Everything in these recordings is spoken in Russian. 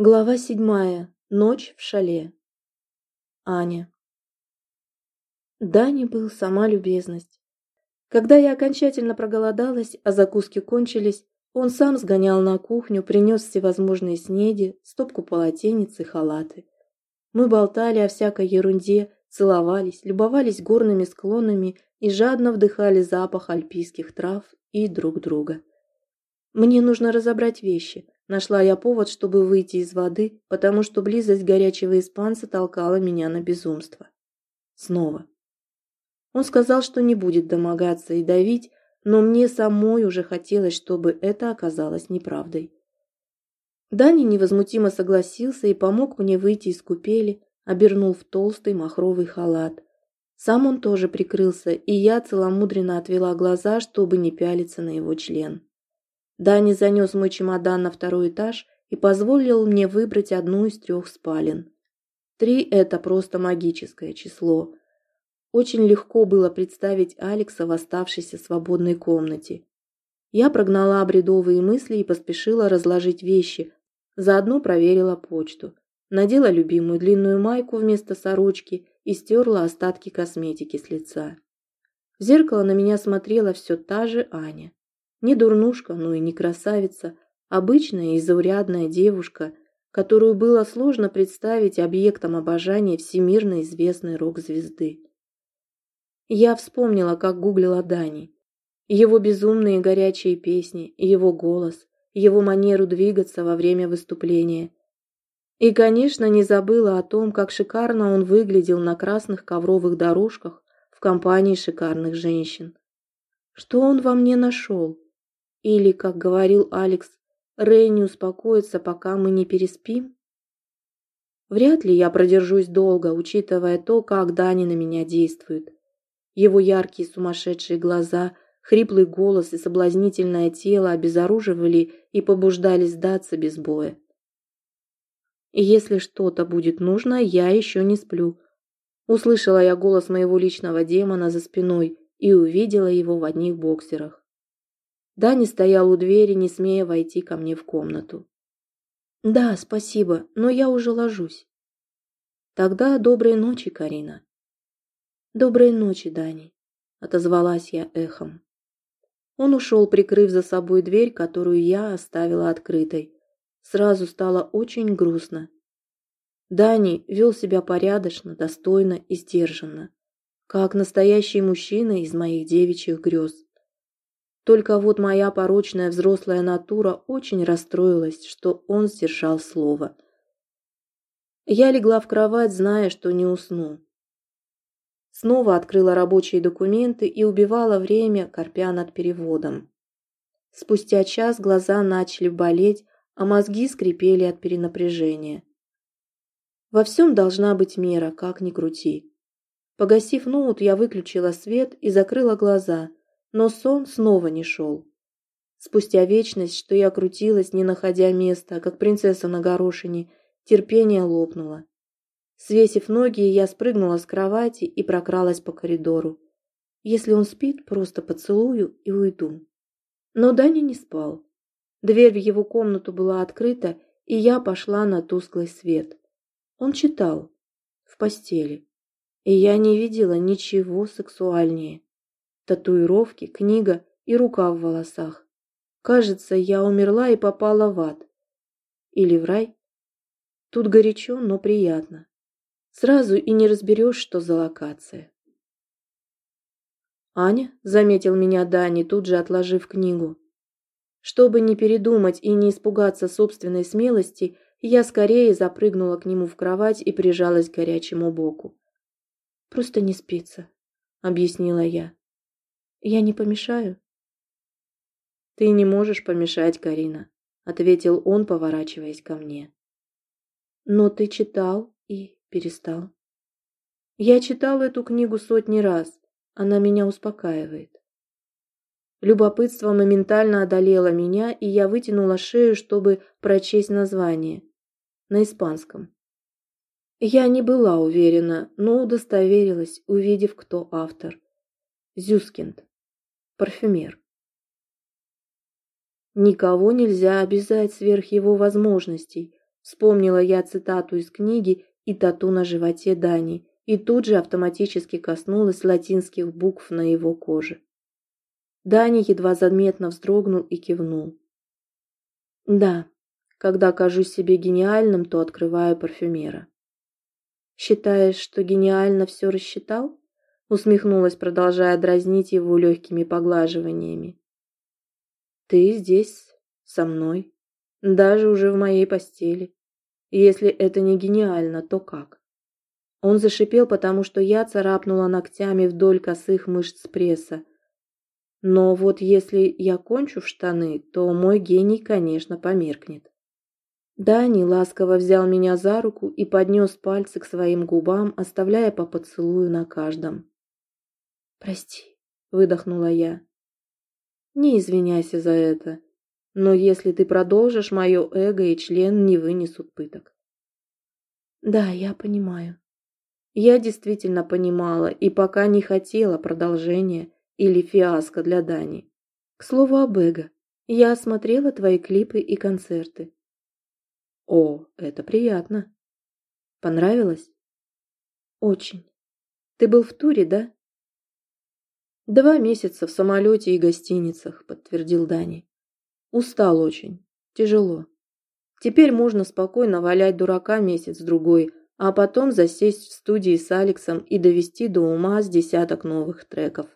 Глава седьмая. Ночь в шале. Аня. Дани был сама любезность. Когда я окончательно проголодалась, а закуски кончились, он сам сгонял на кухню, принес всевозможные снеди, стопку полотенец и халаты. Мы болтали о всякой ерунде, целовались, любовались горными склонами и жадно вдыхали запах альпийских трав и друг друга. Мне нужно разобрать вещи – Нашла я повод, чтобы выйти из воды, потому что близость горячего испанца толкала меня на безумство. Снова. Он сказал, что не будет домогаться и давить, но мне самой уже хотелось, чтобы это оказалось неправдой. Дани невозмутимо согласился и помог мне выйти из купели, обернул в толстый махровый халат. Сам он тоже прикрылся, и я целомудренно отвела глаза, чтобы не пялиться на его член. Дани занес мой чемодан на второй этаж и позволил мне выбрать одну из трех спален. Три – это просто магическое число. Очень легко было представить Алекса в оставшейся свободной комнате. Я прогнала бредовые мысли и поспешила разложить вещи, заодно проверила почту. Надела любимую длинную майку вместо сорочки и стерла остатки косметики с лица. В зеркало на меня смотрела все та же Аня. Не дурнушка, но и не красавица, обычная и заурядная девушка, которую было сложно представить объектом обожания всемирно известной рок-звезды. Я вспомнила, как гуглила Дани. Его безумные горячие песни, его голос, его манеру двигаться во время выступления. И, конечно, не забыла о том, как шикарно он выглядел на красных ковровых дорожках в компании шикарных женщин. Что он во мне нашел? Или, как говорил Алекс, Рэй успокоится, пока мы не переспим? Вряд ли я продержусь долго, учитывая то, как Дани на меня действует. Его яркие сумасшедшие глаза, хриплый голос и соблазнительное тело обезоруживали и побуждали сдаться без боя. Если что-то будет нужно, я еще не сплю. Услышала я голос моего личного демона за спиной и увидела его в одних боксерах. Дани стоял у двери, не смея войти ко мне в комнату. «Да, спасибо, но я уже ложусь». «Тогда доброй ночи, Карина». «Доброй ночи, Дани», — отозвалась я эхом. Он ушел, прикрыв за собой дверь, которую я оставила открытой. Сразу стало очень грустно. Дани вел себя порядочно, достойно и сдержанно, как настоящий мужчина из моих девичьих грез. Только вот моя порочная взрослая натура очень расстроилась, что он сдержал слово. Я легла в кровать, зная, что не усну. Снова открыла рабочие документы и убивала время, корпя над переводом. Спустя час глаза начали болеть, а мозги скрипели от перенапряжения. Во всем должна быть мера, как ни крути. Погасив ноут, я выключила свет и закрыла глаза, но сон снова не шел. Спустя вечность, что я крутилась, не находя места, как принцесса на горошине, терпение лопнуло. Свесив ноги, я спрыгнула с кровати и прокралась по коридору. Если он спит, просто поцелую и уйду. Но Даня не спал. Дверь в его комнату была открыта, и я пошла на тусклый свет. Он читал. В постели. И я не видела ничего сексуальнее татуировки, книга и рука в волосах. Кажется, я умерла и попала в ад. Или в рай. Тут горячо, но приятно. Сразу и не разберешь, что за локация. Аня, заметил меня Дани, тут же отложив книгу. Чтобы не передумать и не испугаться собственной смелости, я скорее запрыгнула к нему в кровать и прижалась к горячему боку. «Просто не спится», — объяснила я. Я не помешаю? Ты не можешь помешать, Карина, ответил он, поворачиваясь ко мне. Но ты читал и перестал. Я читал эту книгу сотни раз. Она меня успокаивает. Любопытство моментально одолело меня, и я вытянула шею, чтобы прочесть название. На испанском. Я не была уверена, но удостоверилась, увидев, кто автор. Зюскинд парфюмер. Никого нельзя обязать сверх его возможностей, Вспомнила я цитату из книги и тату на животе Дани, и тут же автоматически коснулась латинских букв на его коже. Дани едва заметно вздрогнул и кивнул. Да, когда кажусь себе гениальным, то открываю парфюмера. Считаешь, что гениально все рассчитал? Усмехнулась, продолжая дразнить его легкими поглаживаниями. Ты здесь, со мной, даже уже в моей постели. Если это не гениально, то как? Он зашипел, потому что я царапнула ногтями вдоль косых мышц пресса. Но вот если я кончу в штаны, то мой гений, конечно, померкнет. Дани ласково взял меня за руку и поднес пальцы к своим губам, оставляя по поцелую на каждом. «Прости», — выдохнула я. «Не извиняйся за это, но если ты продолжишь, мое эго и член не вынесут пыток». «Да, я понимаю». Я действительно понимала и пока не хотела продолжения или фиаско для Дани. К слову об эго, я осмотрела твои клипы и концерты. О, это приятно. Понравилось? Очень. Ты был в туре, да? Два месяца в самолете и гостиницах, подтвердил Дани. Устал очень. Тяжело. Теперь можно спокойно валять дурака месяц-другой, а потом засесть в студии с Алексом и довести до ума с десяток новых треков.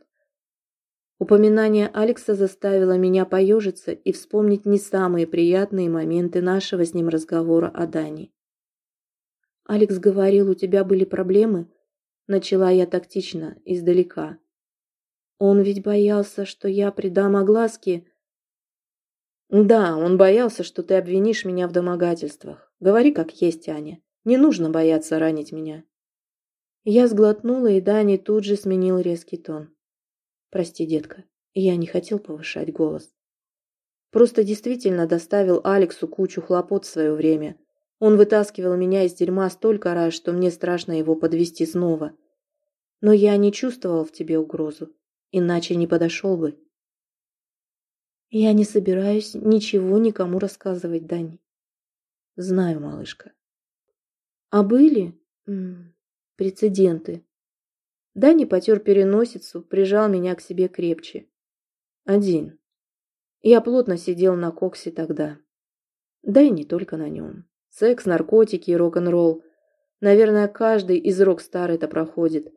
Упоминание Алекса заставило меня поежиться и вспомнить не самые приятные моменты нашего с ним разговора о Дани. «Алекс говорил, у тебя были проблемы?» Начала я тактично, издалека. Он ведь боялся, что я придам огласке. Да, он боялся, что ты обвинишь меня в домогательствах. Говори как есть, Аня. Не нужно бояться ранить меня. Я сглотнула, и Дани тут же сменил резкий тон. Прости, детка, я не хотел повышать голос. Просто действительно доставил Алексу кучу хлопот в свое время. Он вытаскивал меня из дерьма столько раз, что мне страшно его подвести снова. Но я не чувствовал в тебе угрозу иначе не подошел бы. Я не собираюсь ничего никому рассказывать, Дани. Знаю, малышка. А были м -м, прецеденты. Дани потер переносицу, прижал меня к себе крепче. Один. Я плотно сидел на коксе тогда. Да и не только на нем. Секс, наркотики и рок-н-ролл. Наверное, каждый из рок-стар это проходит.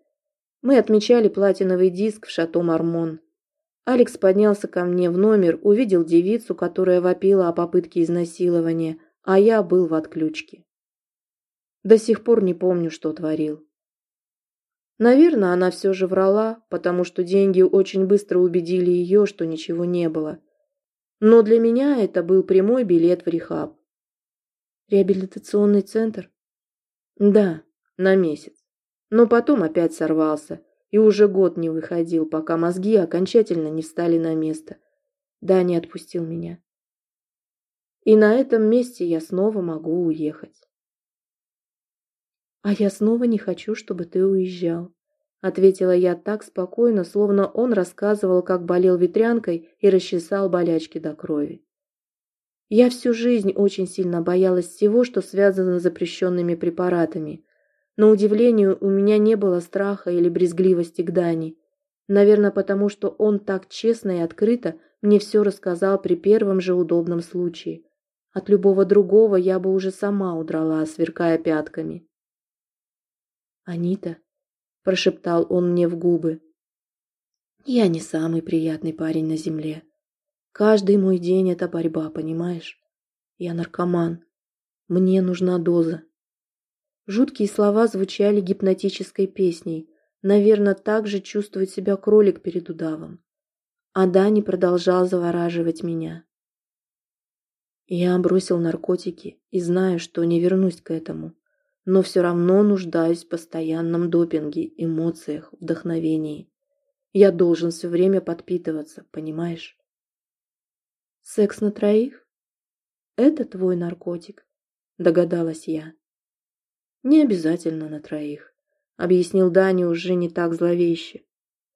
Мы отмечали платиновый диск в шато Мармон. Алекс поднялся ко мне в номер, увидел девицу, которая вопила о попытке изнасилования, а я был в отключке. До сих пор не помню, что творил. Наверное, она все же врала, потому что деньги очень быстро убедили ее, что ничего не было. Но для меня это был прямой билет в рехаб. Реабилитационный центр? Да, на месяц но потом опять сорвался и уже год не выходил, пока мозги окончательно не встали на место. Да, не отпустил меня. И на этом месте я снова могу уехать. А я снова не хочу, чтобы ты уезжал, ответила я так спокойно, словно он рассказывал, как болел ветрянкой и расчесал болячки до крови. Я всю жизнь очень сильно боялась всего, что связано с запрещенными препаратами, на удивление, у меня не было страха или брезгливости к Дани. Наверное, потому что он так честно и открыто мне все рассказал при первом же удобном случае. От любого другого я бы уже сама удрала, сверкая пятками. «Анита», — прошептал он мне в губы, — «я не самый приятный парень на земле. Каждый мой день — это борьба, понимаешь? Я наркоман. Мне нужна доза, Жуткие слова звучали гипнотической песней. Наверное, так же чувствует себя кролик перед удавом. А Дани продолжал завораживать меня. Я бросил наркотики и знаю, что не вернусь к этому, но все равно нуждаюсь в постоянном допинге, эмоциях, вдохновении. Я должен все время подпитываться, понимаешь? Секс на троих? Это твой наркотик, догадалась я. Не обязательно на троих, объяснил Дани уже не так зловеще,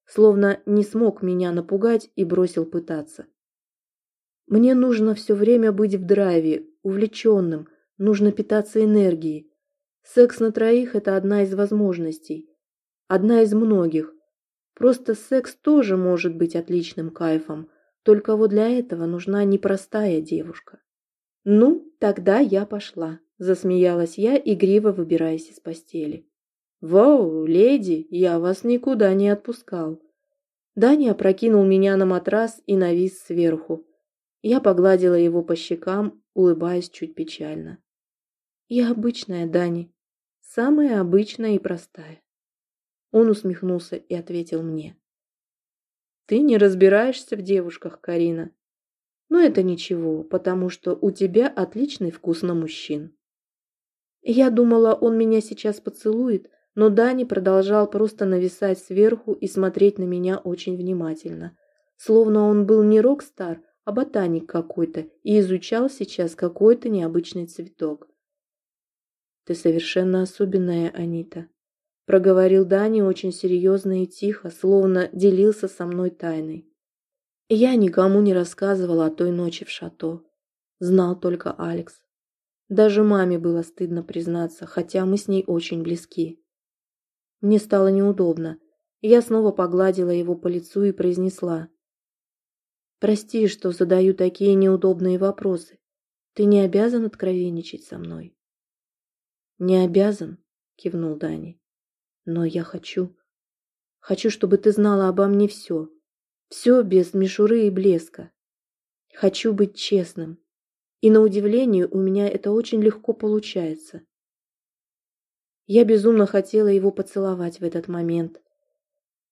словно не смог меня напугать и бросил пытаться. Мне нужно все время быть в драйве, увлеченным, Нужно питаться энергией. Секс на троих – это одна из возможностей. Одна из многих. Просто секс тоже может быть отличным кайфом, только вот для этого нужна непростая девушка. «Ну, тогда я пошла», – засмеялась я, игриво выбираясь из постели. «Вау, леди, я вас никуда не отпускал». Даня опрокинул меня на матрас и навис сверху. Я погладила его по щекам, улыбаясь чуть печально. «Я обычная, Дани. Самая обычная и простая». Он усмехнулся и ответил мне. «Ты не разбираешься в девушках, Карина. Но это ничего, потому что у тебя отличный вкус на мужчин». Я думала, он меня сейчас поцелует, но Дани продолжал просто нависать сверху и смотреть на меня очень внимательно, словно он был не рок-стар, а ботаник какой-то и изучал сейчас какой-то необычный цветок. «Ты совершенно особенная, Анита», – проговорил Дани очень серьезно и тихо, словно делился со мной тайной. Я никому не рассказывала о той ночи в шато. Знал только Алекс. Даже маме было стыдно признаться, хотя мы с ней очень близки. Мне стало неудобно. Я снова погладила его по лицу и произнесла. «Прости, что задаю такие неудобные вопросы. Ты не обязан откровенничать со мной». «Не обязан», — кивнул Дани. «Но я хочу. Хочу, чтобы ты знала обо мне все. Все без мишуры и блеска. Хочу быть честным. И на удивление у меня это очень легко получается. Я безумно хотела его поцеловать в этот момент.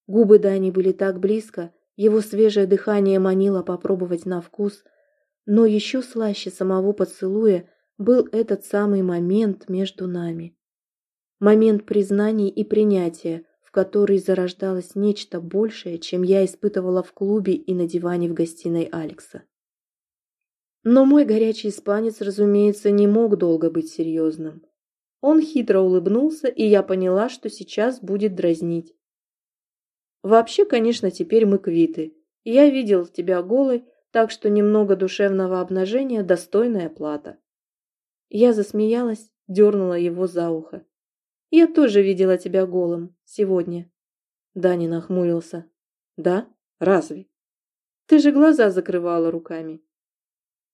Губы Дани были так близко, его свежее дыхание манило попробовать на вкус, но еще слаще самого поцелуя был этот самый момент между нами. Момент признаний и принятия, в который зарождалось нечто большее, чем я испытывала в клубе и на диване в гостиной Алекса. Но мой горячий испанец, разумеется, не мог долго быть серьезным. Он хитро улыбнулся, и я поняла, что сейчас будет дразнить. Вообще, конечно, теперь мы квиты. Я видел тебя голой, так что немного душевного обнажения – достойная плата. Я засмеялась, дернула его за ухо. Я тоже видела тебя голым сегодня. Дани нахмурился. Да? Разве? Ты же глаза закрывала руками.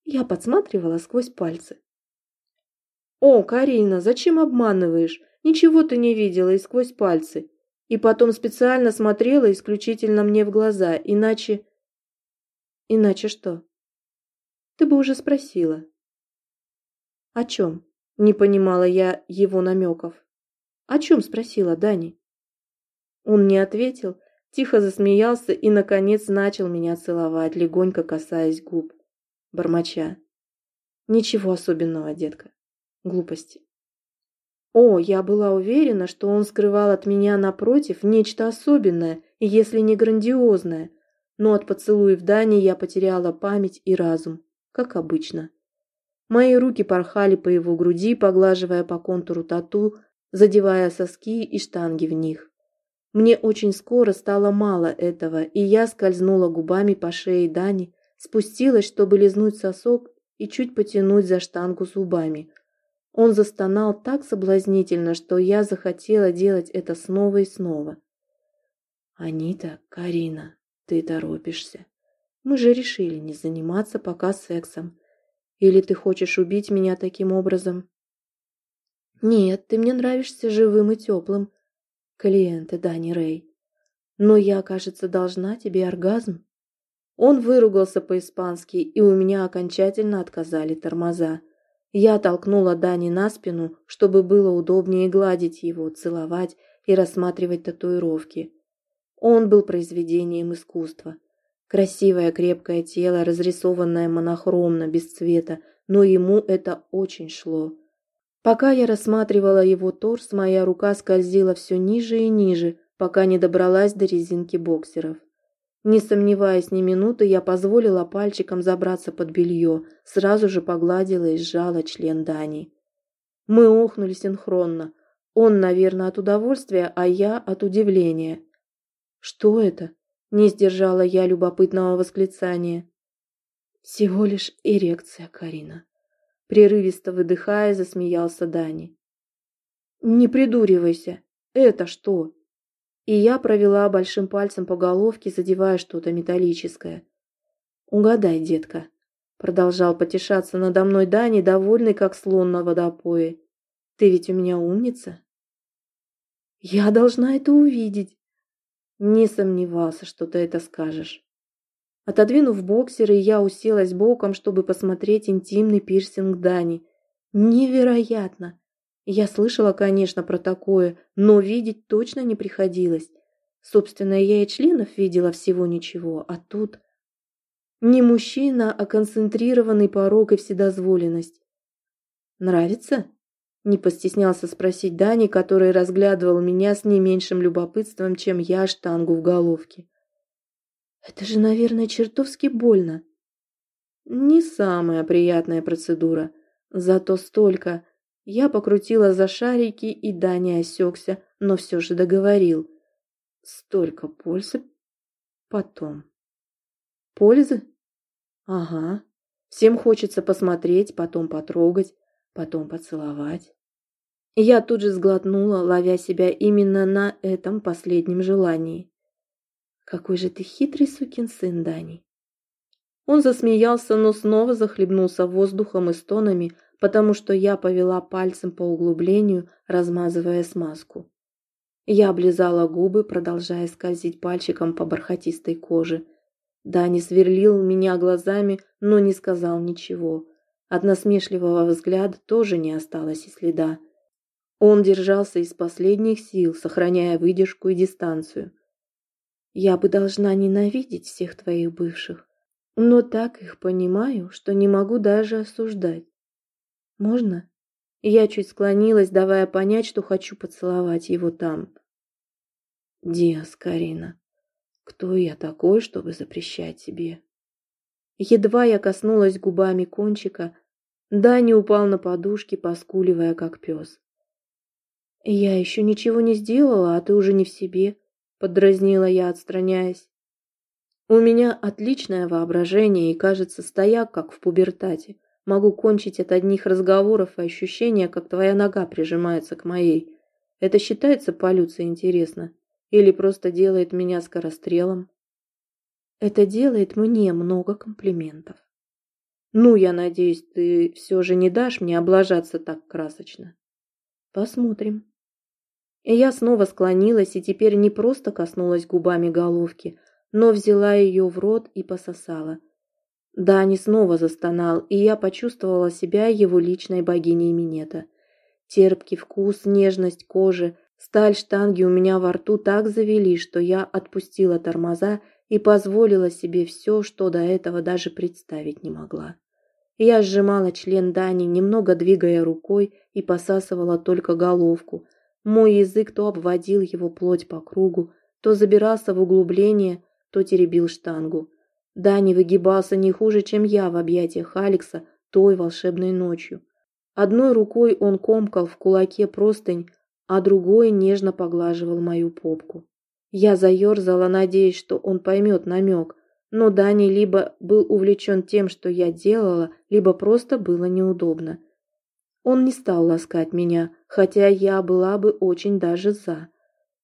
Я подсматривала сквозь пальцы. «О, Карина, зачем обманываешь? Ничего ты не видела и сквозь пальцы. И потом специально смотрела исключительно мне в глаза, иначе...» «Иначе что?» «Ты бы уже спросила». «О чем?» – не понимала я его намеков. «О чем?» – спросила Дани. Он не ответил, тихо засмеялся и, наконец, начал меня целовать, легонько касаясь губ, бормоча. «Ничего особенного, детка глупости. О, я была уверена, что он скрывал от меня напротив нечто особенное, если не грандиозное, но от поцелуев Дани я потеряла память и разум, как обычно. Мои руки порхали по его груди, поглаживая по контуру тату, задевая соски и штанги в них. Мне очень скоро стало мало этого, и я скользнула губами по шее Дани, спустилась, чтобы лизнуть сосок и чуть потянуть за штангу зубами – он застонал так соблазнительно, что я захотела делать это снова и снова. «Анита, Карина, ты торопишься. Мы же решили не заниматься пока сексом. Или ты хочешь убить меня таким образом?» «Нет, ты мне нравишься живым и теплым, клиенты Дани Рэй. Но я, кажется, должна тебе оргазм». Он выругался по-испански, и у меня окончательно отказали тормоза. Я толкнула Дани на спину, чтобы было удобнее гладить его, целовать и рассматривать татуировки. Он был произведением искусства. Красивое крепкое тело, разрисованное монохромно, без цвета, но ему это очень шло. Пока я рассматривала его торс, моя рука скользила все ниже и ниже, пока не добралась до резинки боксеров. Не сомневаясь ни минуты, я позволила пальчикам забраться под белье, сразу же погладила и сжала член Дани. Мы охнули синхронно. Он, наверное, от удовольствия, а я от удивления. «Что это?» – не сдержала я любопытного восклицания. «Всего лишь эрекция, Карина», – Прерывисто выдыхая, засмеялся Дани. «Не придуривайся. Это что?» И я провела большим пальцем по головке, задевая что-то металлическое. «Угадай, детка», — продолжал потешаться надо мной Дани, довольный, как слон на водопое. «Ты ведь у меня умница?» «Я должна это увидеть». «Не сомневался, что ты это скажешь». Отодвинув боксеры, я уселась боком, чтобы посмотреть интимный пирсинг Дани. Невероятно! Я слышала, конечно, про такое, но видеть точно не приходилось. Собственно, я и членов видела всего ничего, а тут... Не мужчина, а концентрированный порог и вседозволенность. «Нравится?» – не постеснялся спросить Дани, который разглядывал меня с не меньшим любопытством, чем я штангу в головке. «Это же, наверное, чертовски больно». «Не самая приятная процедура, зато столько...» Я покрутила за шарики, и Даня осекся, но все же договорил. Столько пользы потом. Пользы? Ага. Всем хочется посмотреть, потом потрогать, потом поцеловать. Я тут же сглотнула, ловя себя именно на этом последнем желании. Какой же ты хитрый сукин сын, Дани. Он засмеялся, но снова захлебнулся воздухом и стонами, потому что я повела пальцем по углублению, размазывая смазку. Я облизала губы, продолжая скользить пальчиком по бархатистой коже. Дани сверлил меня глазами, но не сказал ничего. От насмешливого взгляда тоже не осталось и следа. Он держался из последних сил, сохраняя выдержку и дистанцию. «Я бы должна ненавидеть всех твоих бывших, но так их понимаю, что не могу даже осуждать. Можно? Я чуть склонилась, давая понять, что хочу поцеловать его там. Диас, Карина, кто я такой, чтобы запрещать тебе? Едва я коснулась губами кончика, Дани упал на подушки, поскуливая, как пес. «Я еще ничего не сделала, а ты уже не в себе», — подразнила я, отстраняясь. «У меня отличное воображение и, кажется, стояк, как в пубертате. Могу кончить от одних разговоров и ощущения, как твоя нога прижимается к моей. Это считается полюцией интересно? Или просто делает меня скорострелом? Это делает мне много комплиментов. Ну, я надеюсь, ты все же не дашь мне облажаться так красочно. Посмотрим. И я снова склонилась и теперь не просто коснулась губами головки, но взяла ее в рот и пососала – Дани снова застонал, и я почувствовала себя его личной богиней Минета. Терпкий вкус, нежность кожи, сталь штанги у меня во рту так завели, что я отпустила тормоза и позволила себе все, что до этого даже представить не могла. Я сжимала член Дани, немного двигая рукой и посасывала только головку. Мой язык то обводил его плоть по кругу, то забирался в углубление, то теребил штангу. Дани выгибался не хуже, чем я в объятиях Алекса той волшебной ночью. Одной рукой он комкал в кулаке простынь, а другой нежно поглаживал мою попку. Я заерзала, надеясь, что он поймет намек, но Дани либо был увлечен тем, что я делала, либо просто было неудобно. Он не стал ласкать меня, хотя я была бы очень даже за.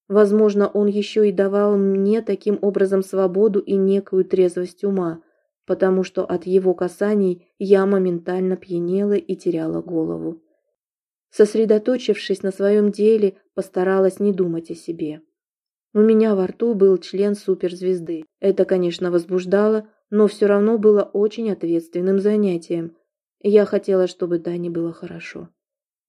Возможно, он еще и давал мне таким образом свободу и некую трезвость ума, потому что от его касаний я моментально пьянела и теряла голову. Сосредоточившись на своем деле, постаралась не думать о себе. У меня во рту был член суперзвезды. Это, конечно, возбуждало, но все равно было очень ответственным занятием. Я хотела, чтобы Дане было хорошо.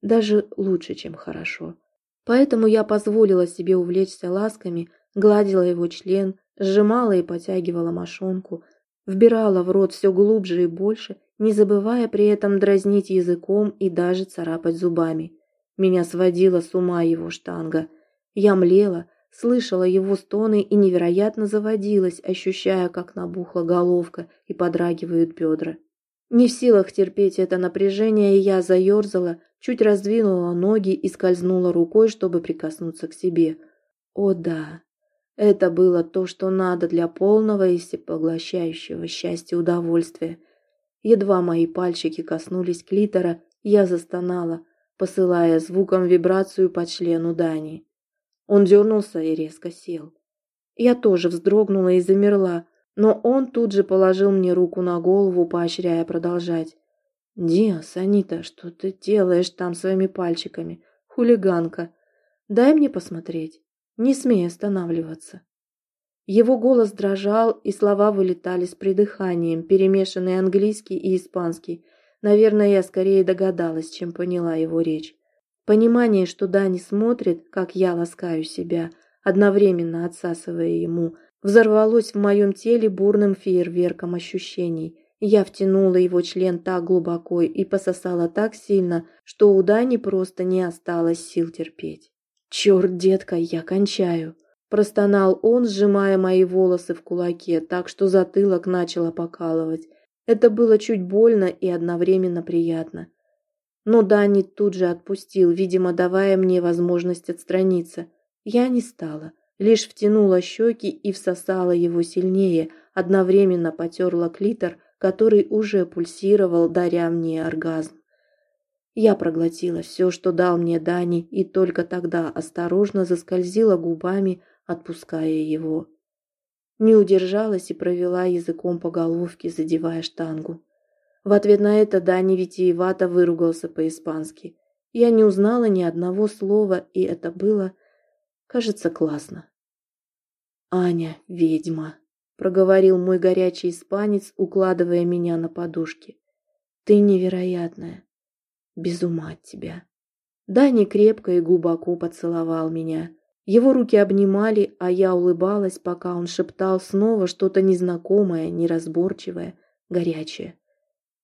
Даже лучше, чем хорошо. Поэтому я позволила себе увлечься ласками, гладила его член, сжимала и потягивала мошонку, вбирала в рот все глубже и больше, не забывая при этом дразнить языком и даже царапать зубами. Меня сводила с ума его штанга. Я млела, слышала его стоны и невероятно заводилась, ощущая, как набухла головка и подрагивают бедра. Не в силах терпеть это напряжение, я заерзала, чуть раздвинула ноги и скользнула рукой, чтобы прикоснуться к себе. О да, это было то, что надо для полного и всепоглощающего счастья удовольствия. Едва мои пальчики коснулись клитора, я застонала, посылая звуком вибрацию по члену Дани. Он дернулся и резко сел. Я тоже вздрогнула и замерла, но он тут же положил мне руку на голову, поощряя продолжать. «Диас, Анита, что ты делаешь там своими пальчиками? Хулиганка! Дай мне посмотреть, не смей останавливаться». Его голос дрожал, и слова вылетали с придыханием, перемешанный английский и испанский. Наверное, я скорее догадалась, чем поняла его речь. Понимание, что Дани смотрит, как я ласкаю себя, одновременно отсасывая ему, взорвалось в моем теле бурным фейерверком ощущений. Я втянула его член так глубоко и пососала так сильно, что у Дани просто не осталось сил терпеть. «Черт, детка, я кончаю!» Простонал он, сжимая мои волосы в кулаке, так что затылок начало покалывать. Это было чуть больно и одновременно приятно. Но Дани тут же отпустил, видимо, давая мне возможность отстраниться. Я не стала, лишь втянула щеки и всосала его сильнее, одновременно потерла клитор, который уже пульсировал, даря мне оргазм. Я проглотила все, что дал мне Дани, и только тогда осторожно заскользила губами, отпуская его. Не удержалась и провела языком по головке, задевая штангу. В ответ на это Дани витиевато выругался по-испански. Я не узнала ни одного слова, и это было, кажется, классно. «Аня, ведьма!» – проговорил мой горячий испанец, укладывая меня на подушки. «Ты невероятная! Без ума от тебя!» Дани крепко и глубоко поцеловал меня. Его руки обнимали, а я улыбалась, пока он шептал снова что-то незнакомое, неразборчивое, горячее.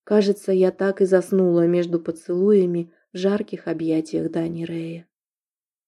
Кажется, я так и заснула между поцелуями в жарких объятиях Дани Рея.